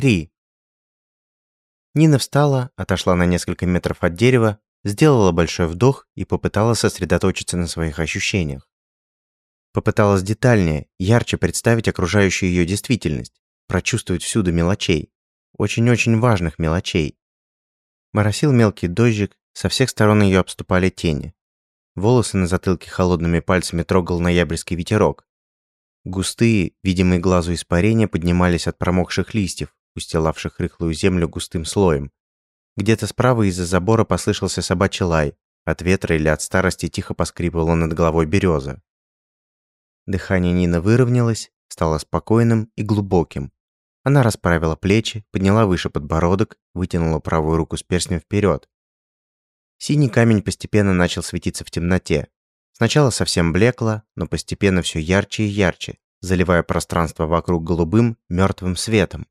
Три. Нина встала, отошла на несколько метров от дерева, сделала большой вдох и попыталась сосредоточиться на своих ощущениях. Попыталась детальнее, ярче представить окружающую ее действительность, прочувствовать всюду мелочей, очень-очень важных мелочей. Моросил мелкий дождик, со всех сторон ее обступали тени. Волосы на затылке холодными пальцами трогал ноябрьский ветерок. Густые, видимые глазу испарения поднимались от промокших листьев, устилавших рыхлую землю густым слоем. Где-то справа из-за забора послышался собачий лай. От ветра или от старости тихо поскрипывала над головой береза. Дыхание Нины выровнялось, стало спокойным и глубоким. Она расправила плечи, подняла выше подбородок, вытянула правую руку с перстнем вперед. Синий камень постепенно начал светиться в темноте. Сначала совсем блекло, но постепенно все ярче и ярче, заливая пространство вокруг голубым, мертвым светом.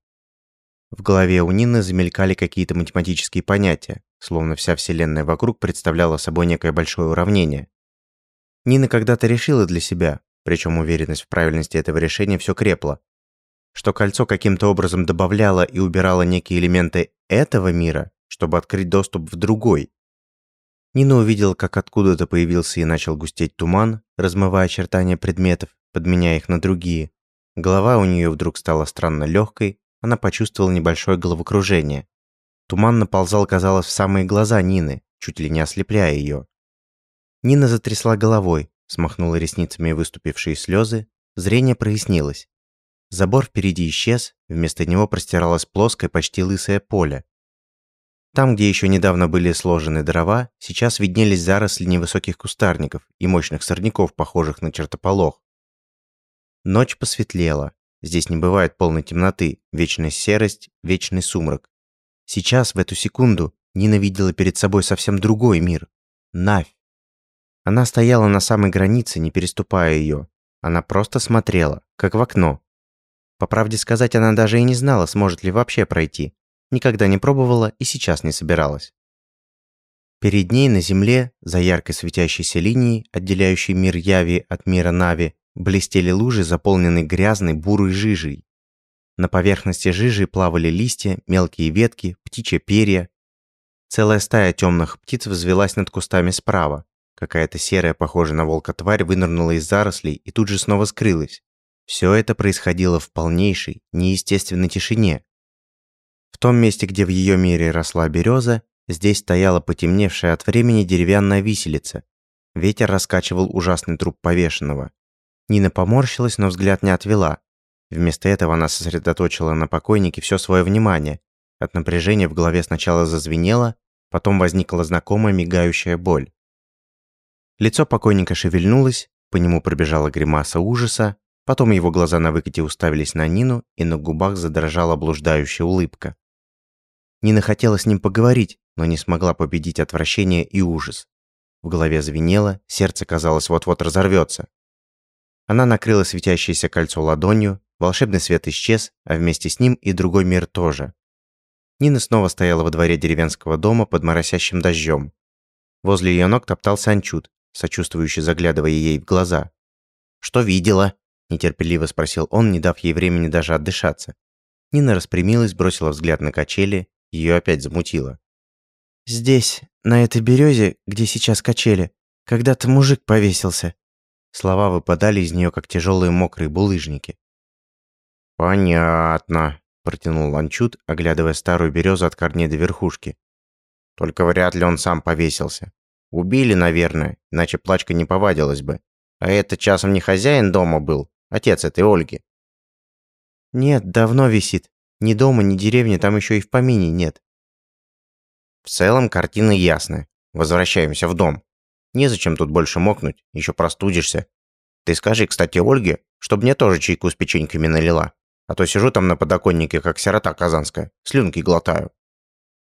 В голове у Нины замелькали какие-то математические понятия, словно вся Вселенная вокруг представляла собой некое большое уравнение. Нина когда-то решила для себя, причем уверенность в правильности этого решения все крепла, что кольцо каким-то образом добавляло и убирало некие элементы этого мира, чтобы открыть доступ в другой. Нина увидела, как откуда-то появился и начал густеть туман, размывая очертания предметов, подменяя их на другие. Голова у нее вдруг стала странно легкой, она почувствовала небольшое головокружение. Туман наползал, казалось, в самые глаза Нины, чуть ли не ослепляя ее. Нина затрясла головой, смахнула ресницами выступившие слезы, зрение прояснилось. Забор впереди исчез, вместо него простиралось плоское, почти лысое поле. Там, где еще недавно были сложены дрова, сейчас виднелись заросли невысоких кустарников и мощных сорняков, похожих на чертополох. Ночь посветлела, Здесь не бывает полной темноты, вечная серость, вечный сумрак. Сейчас, в эту секунду, Нина видела перед собой совсем другой мир. Навь. Она стояла на самой границе, не переступая ее. Она просто смотрела, как в окно. По правде сказать, она даже и не знала, сможет ли вообще пройти. Никогда не пробовала и сейчас не собиралась. Перед ней на земле, за яркой светящейся линией, отделяющей мир Яви от мира Нави, Блестели лужи, заполненные грязной бурой жижей. На поверхности жижи плавали листья, мелкие ветки, птичьи перья. Целая стая темных птиц взвелась над кустами справа. Какая-то серая, похожая на волка тварь, вынырнула из зарослей и тут же снова скрылась. Все это происходило в полнейшей, неестественной тишине. В том месте, где в ее мире росла береза, здесь стояла потемневшая от времени деревянная виселица. Ветер раскачивал ужасный труп повешенного. Нина поморщилась, но взгляд не отвела. Вместо этого она сосредоточила на покойнике все свое внимание. От напряжения в голове сначала зазвенело, потом возникла знакомая мигающая боль. Лицо покойника шевельнулось, по нему пробежала гримаса ужаса, потом его глаза на выкате уставились на Нину, и на губах задрожала блуждающая улыбка. Нина хотела с ним поговорить, но не смогла победить отвращение и ужас. В голове звенело, сердце казалось вот-вот разорвется. Она накрыла светящееся кольцо ладонью, волшебный свет исчез, а вместе с ним и другой мир тоже. Нина снова стояла во дворе деревенского дома под моросящим дождем. Возле ее ног топтался Анчут, сочувствующе заглядывая ей в глаза. «Что видела?» – нетерпеливо спросил он, не дав ей времени даже отдышаться. Нина распрямилась, бросила взгляд на качели, ее опять замутило. «Здесь, на этой березе, где сейчас качели, когда-то мужик повесился», Слова выпадали из нее, как тяжелые мокрые булыжники. «Понятно», – протянул Ланчут, оглядывая старую березу от корней до верхушки. «Только вряд ли он сам повесился. Убили, наверное, иначе плачка не повадилась бы. А это часом не хозяин дома был, отец этой Ольги». «Нет, давно висит. Ни дома, ни деревни там еще и в помине нет». «В целом картина ясная. Возвращаемся в дом». Незачем тут больше мокнуть, еще простудишься. Ты скажи, кстати, Ольге, чтобы мне тоже чайку с печеньками налила. А то сижу там на подоконнике, как сирота казанская, слюнки глотаю».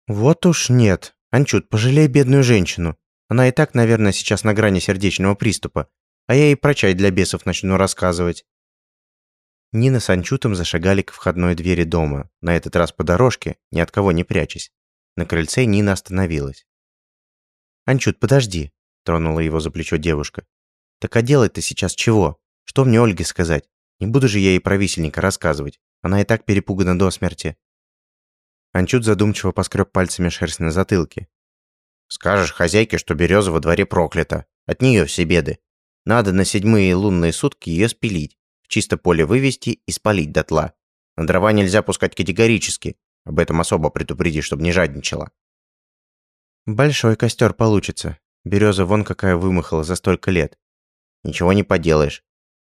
«Вот уж нет. Анчут, пожалей бедную женщину. Она и так, наверное, сейчас на грани сердечного приступа. А я ей про чай для бесов начну рассказывать». Нина с Анчутом зашагали к входной двери дома, на этот раз по дорожке, ни от кого не прячась. На крыльце Нина остановилась. «Анчут, подожди. Тронула его за плечо девушка. «Так а делать-то сейчас чего? Что мне Ольге сказать? Не буду же я ей про висельника рассказывать. Она и так перепугана до смерти. Анчут задумчиво поскреб пальцами шерсть на затылке. Скажешь хозяйке, что береза во дворе проклята. От нее все беды. Надо на седьмые лунные сутки ее спилить, в чисто поле вывести и спалить дотла. На дрова нельзя пускать категорически. Об этом особо предупреди, чтобы не жадничала. Большой костер получится. Береза вон какая вымахала за столько лет. Ничего не поделаешь.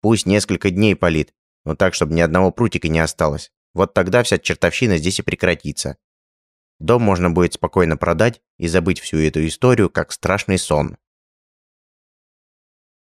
Пусть несколько дней палит, но так, чтобы ни одного прутика не осталось. Вот тогда вся чертовщина здесь и прекратится. Дом можно будет спокойно продать и забыть всю эту историю, как страшный сон.